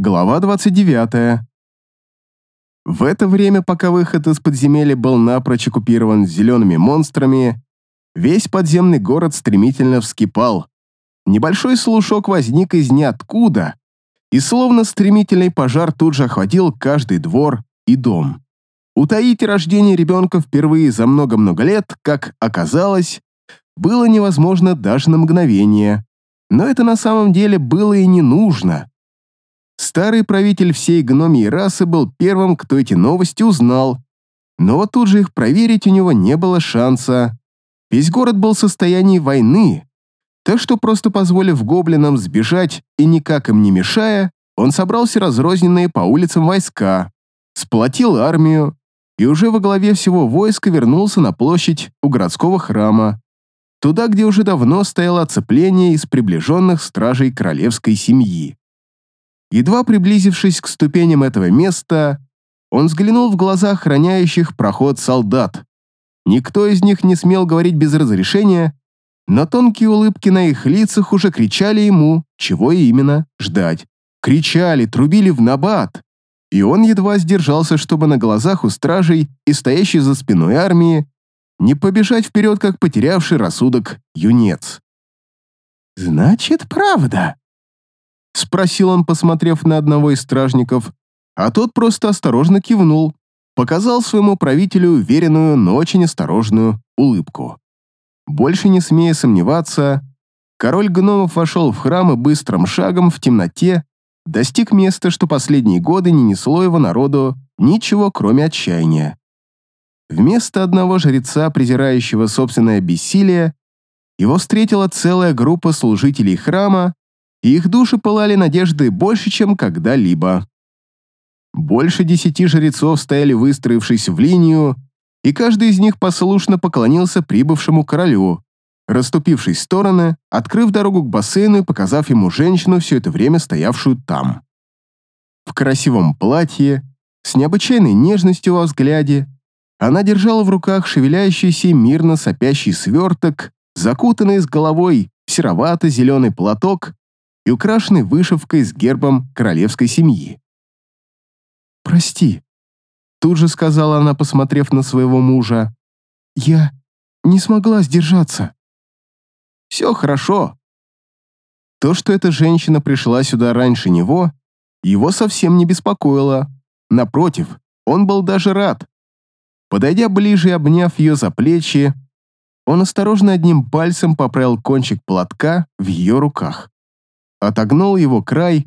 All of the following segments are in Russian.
Глава 29. В это время, пока выход из подземелья был напрочь оккупирован зелеными монстрами, весь подземный город стремительно вскипал. Небольшой слушок возник из ниоткуда, и словно стремительный пожар тут же охватил каждый двор и дом. Утаить рождение ребенка впервые за много-много лет, как оказалось, было невозможно даже на мгновение. Но это на самом деле было и не нужно. Старый правитель всей гномии расы был первым, кто эти новости узнал, но тут же их проверить у него не было шанса. Весь город был в состоянии войны, так что просто позволив гоблинам сбежать и никак им не мешая, он собрался разрозненные по улицам войска, сплотил армию и уже во главе всего войска вернулся на площадь у городского храма, туда, где уже давно стояло оцепление из приближенных стражей королевской семьи. Едва приблизившись к ступеням этого места, он взглянул в глаза охраняющих проход солдат. Никто из них не смел говорить без разрешения, но тонкие улыбки на их лицах уже кричали ему, чего именно ждать. Кричали, трубили в набат. И он едва сдержался, чтобы на глазах у стражей и стоящей за спиной армии не побежать вперед, как потерявший рассудок юнец. «Значит, правда», — спросил он, посмотрев на одного из стражников, а тот просто осторожно кивнул, показал своему правителю уверенную, но очень осторожную улыбку. Больше не смея сомневаться, король гномов вошел в храм и быстрым шагом в темноте достиг места, что последние годы не несло его народу ничего, кроме отчаяния. Вместо одного жреца, презирающего собственное бессилие, его встретила целая группа служителей храма, их души пылали надеждой больше, чем когда-либо. Больше десяти жрецов стояли выстроившись в линию, и каждый из них послушно поклонился прибывшему королю, расступившись в стороны, открыв дорогу к бассейну и показав ему женщину, все это время стоявшую там. В красивом платье, с необычайной нежностью во взгляде, она держала в руках шевеляющийся мирно сопящий сверток, закутанный с головой в серовато-зеленый платок и украшенный вышивкой с гербом королевской семьи. «Прости», — тут же сказала она, посмотрев на своего мужа. «Я не смогла сдержаться». «Все хорошо». То, что эта женщина пришла сюда раньше него, его совсем не беспокоило. Напротив, он был даже рад. Подойдя ближе и обняв ее за плечи, он осторожно одним пальцем поправил кончик платка в ее руках отогнул его край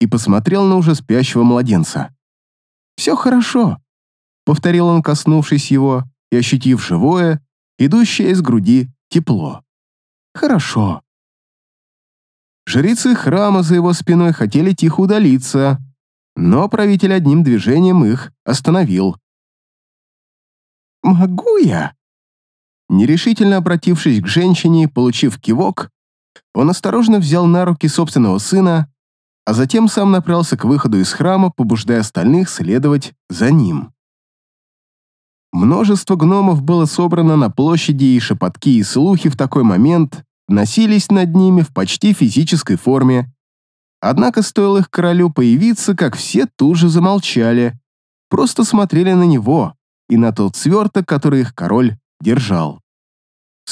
и посмотрел на уже спящего младенца. «Все хорошо», — повторил он, коснувшись его и ощутив живое, идущее из груди тепло. «Хорошо». Жрицы храма за его спиной хотели тихо удалиться, но правитель одним движением их остановил. «Могу я?» Нерешительно обратившись к женщине, получив кивок, он осторожно взял на руки собственного сына, а затем сам направился к выходу из храма, побуждая остальных следовать за ним. Множество гномов было собрано на площади, и шепотки и слухи в такой момент носились над ними в почти физической форме. Однако стоило их королю появиться, как все тут же замолчали, просто смотрели на него и на тот сверток, который их король держал.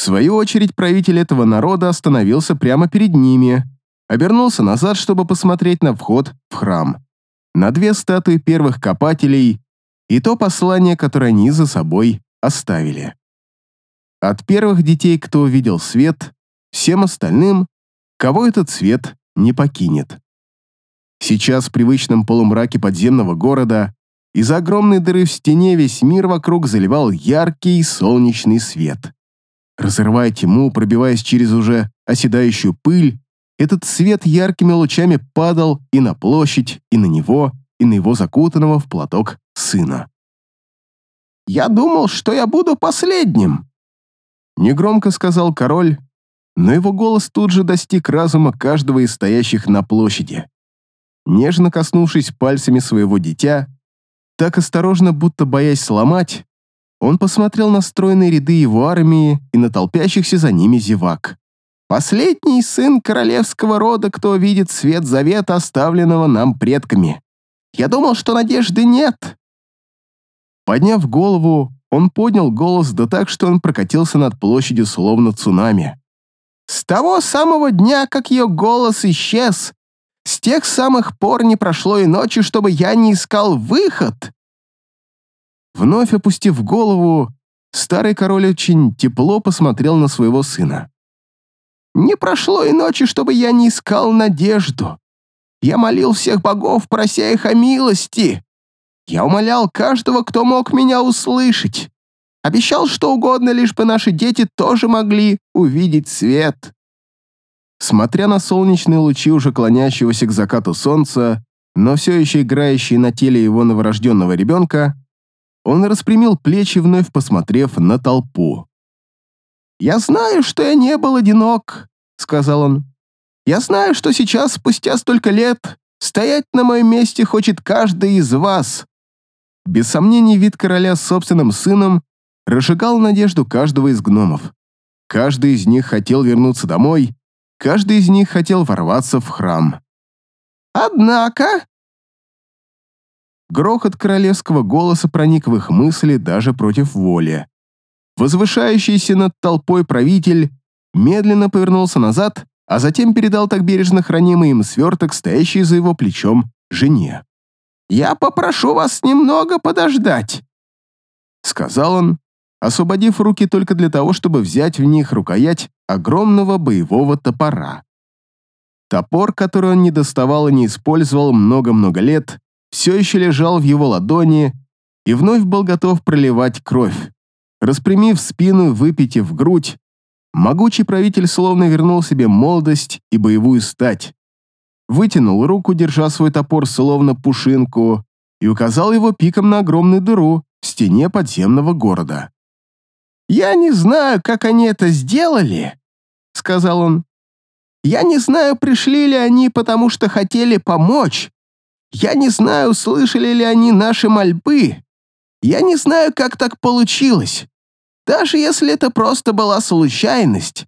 Свою очередь правитель этого народа остановился прямо перед ними, обернулся назад, чтобы посмотреть на вход в храм, на две статуи первых копателей и то послание, которое они за собой оставили. От первых детей, кто увидел свет, всем остальным, кого этот свет не покинет. Сейчас в привычном полумраке подземного города из огромной дыры в стене весь мир вокруг заливал яркий солнечный свет. Разрывая тьму, пробиваясь через уже оседающую пыль, этот свет яркими лучами падал и на площадь, и на него, и на его закутанного в платок сына. «Я думал, что я буду последним», — негромко сказал король, но его голос тут же достиг разума каждого из стоящих на площади. Нежно коснувшись пальцами своего дитя, так осторожно, будто боясь сломать, он посмотрел на стройные ряды его армии и на толпящихся за ними зевак. Последний сын королевского рода, кто видит свет завета, оставленного нам предками. Я думал, что надежды нет». Подняв голову, он поднял голос да так, что он прокатился над площадью словно цунами. «С того самого дня, как ее голос исчез, с тех самых пор не прошло и ночи, чтобы я не искал выход!» Вновь опустив голову, старый король очень тепло посмотрел на своего сына. «Не прошло и ночи, чтобы я не искал надежду. Я молил всех богов, прося их о милости. Я умолял каждого, кто мог меня услышать. Обещал что угодно, лишь бы наши дети тоже могли увидеть свет. Смотря на солнечные лучи уже клонящегося к закату солнца, но все еще играющие на теле его новорожденного ребенка, он распрямил плечи, вновь посмотрев на толпу. «Я знаю, что я не был одинок», — сказал он. «Я знаю, что сейчас, спустя столько лет, стоять на моем месте хочет каждый из вас». Без сомнений, вид короля с собственным сыном разжигал надежду каждого из гномов. Каждый из них хотел вернуться домой, каждый из них хотел ворваться в храм. «Однако...» Грохот королевского голоса проник в их мысли даже против воли. Возвышающийся над толпой правитель медленно повернулся назад, а затем передал так бережно хранимый им сверток, стоящий за его плечом, жене. «Я попрошу вас немного подождать», — сказал он, освободив руки только для того, чтобы взять в них рукоять огромного боевого топора. Топор, который он не доставал и не использовал много-много лет, все еще лежал в его ладони и вновь был готов проливать кровь. Распрямив спину, выпитив грудь, могучий правитель словно вернул себе молодость и боевую стать. Вытянул руку, держа свой топор словно пушинку, и указал его пиком на огромную дыру в стене подземного города. «Я не знаю, как они это сделали», — сказал он. «Я не знаю, пришли ли они, потому что хотели помочь. Я не знаю, слышали ли они наши мольбы. Я не знаю, как так получилось. Даже если это просто была случайность.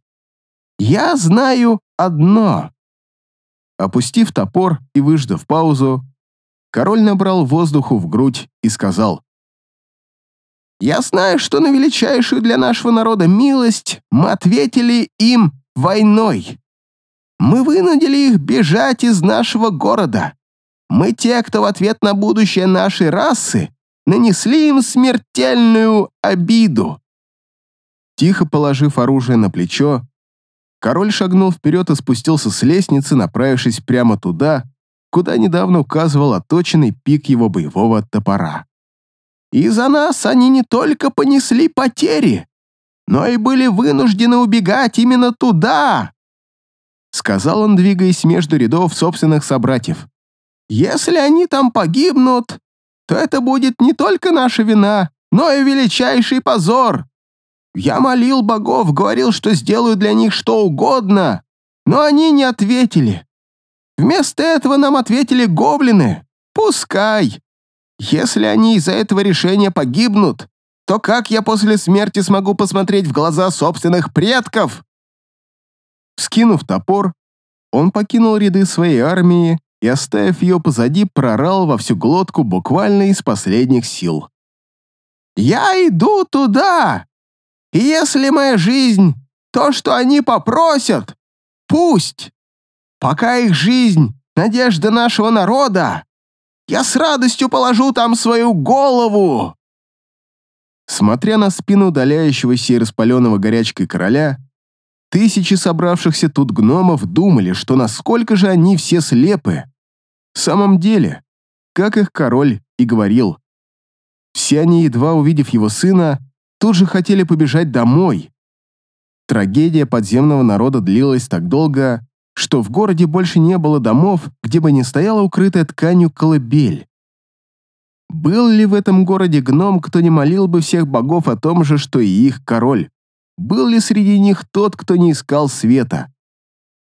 Я знаю одно». Опустив топор и выждав паузу, король набрал воздуху в грудь и сказал. Я знаю, что на величайшую для нашего народа милость мы ответили им войной. Мы вынудили их бежать из нашего города. Мы те, кто в ответ на будущее нашей расы нанесли им смертельную обиду. Тихо положив оружие на плечо, король шагнул вперед и спустился с лестницы, направившись прямо туда, куда недавно указывал оточенный пик его боевого топора. Из-за нас они не только понесли потери, но и были вынуждены убегать именно туда!» Сказал он, двигаясь между рядов собственных собратьев. «Если они там погибнут, то это будет не только наша вина, но и величайший позор. Я молил богов, говорил, что сделаю для них что угодно, но они не ответили. Вместо этого нам ответили гоблины. Пускай. Если они из-за этого решения погибнут, то как я после смерти смогу посмотреть в глаза собственных предков?» Скинув топор, он покинул ряды своей армии и, оставив ее позади, прорал во всю глотку буквально из последних сил. «Я иду туда! И если моя жизнь — то, что они попросят, пусть! Пока их жизнь — надежда нашего народа, я с радостью положу там свою голову!» Смотря на спину удаляющегося и распаленного горячкой короля, тысячи собравшихся тут гномов думали, что насколько же они все слепы. В самом деле, как их король и говорил, все они, едва увидев его сына, тут же хотели побежать домой. Трагедия подземного народа длилась так долго, что в городе больше не было домов, где бы не стояла укрытая тканью колыбель. Был ли в этом городе гном, кто не молил бы всех богов о том же, что и их король? Был ли среди них тот, кто не искал света?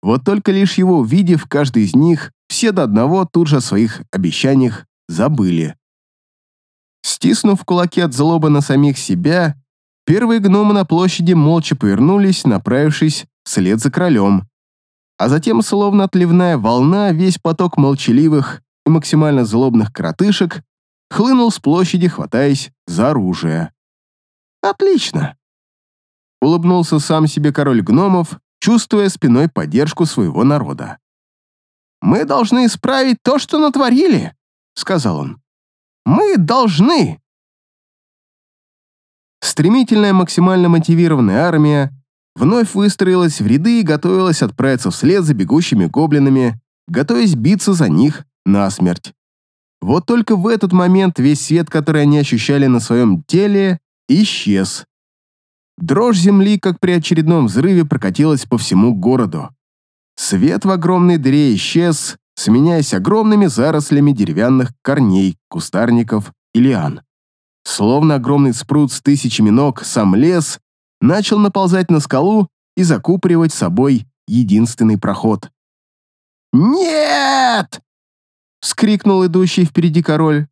Вот только лишь его увидев, каждый из них, все до одного тут же о своих обещаниях забыли. Стиснув кулаки от злобы на самих себя, первые гномы на площади молча повернулись, направившись вслед за королем. А затем, словно отливная волна, весь поток молчаливых и максимально злобных коротышек хлынул с площади, хватаясь за оружие. «Отлично!» Улыбнулся сам себе король гномов, чувствуя спиной поддержку своего народа. «Мы должны исправить то, что натворили», — сказал он. «Мы должны!» Стремительная, максимально мотивированная армия вновь выстроилась в ряды и готовилась отправиться вслед за бегущими гоблинами, готовясь биться за них насмерть. Вот только в этот момент весь свет, который они ощущали на своем теле, исчез. Дрожь земли, как при очередном взрыве, прокатилась по всему городу. Свет в огромной дыре исчез, сменяясь огромными зарослями деревянных корней, кустарников и лиан. Словно огромный спрут с тысячами ног, сам лес начал наползать на скалу и закупоривать собой единственный проход. «Нет!» — вскрикнул идущий впереди король.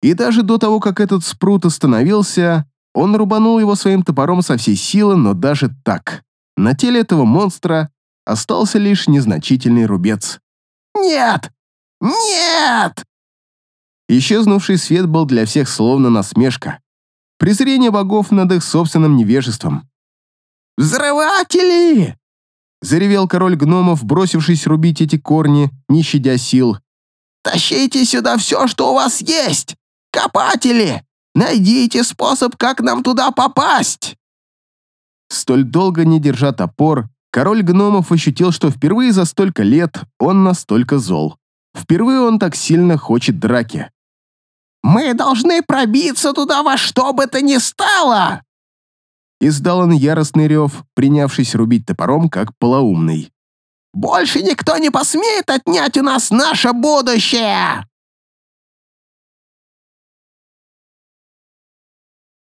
И даже до того, как этот спрут остановился, он рубанул его своим топором со всей силы, но даже так. На теле этого монстра остался лишь незначительный рубец. «Нет! Нет!» Исчезнувший свет был для всех словно насмешка. Презрение богов над их собственным невежеством. «Взрыватели!» Заревел король гномов, бросившись рубить эти корни, не щадя сил. «Тащите сюда все, что у вас есть! Копатели! Найдите способ, как нам туда попасть!» Столь долго не держа топор, король гномов ощутил, что впервые за столько лет он настолько зол. Впервые он так сильно хочет драки. «Мы должны пробиться туда во что бы то ни стало!» Издал он яростный рев, принявшись рубить топором, как полоумный. «Больше никто не посмеет отнять у нас наше будущее!»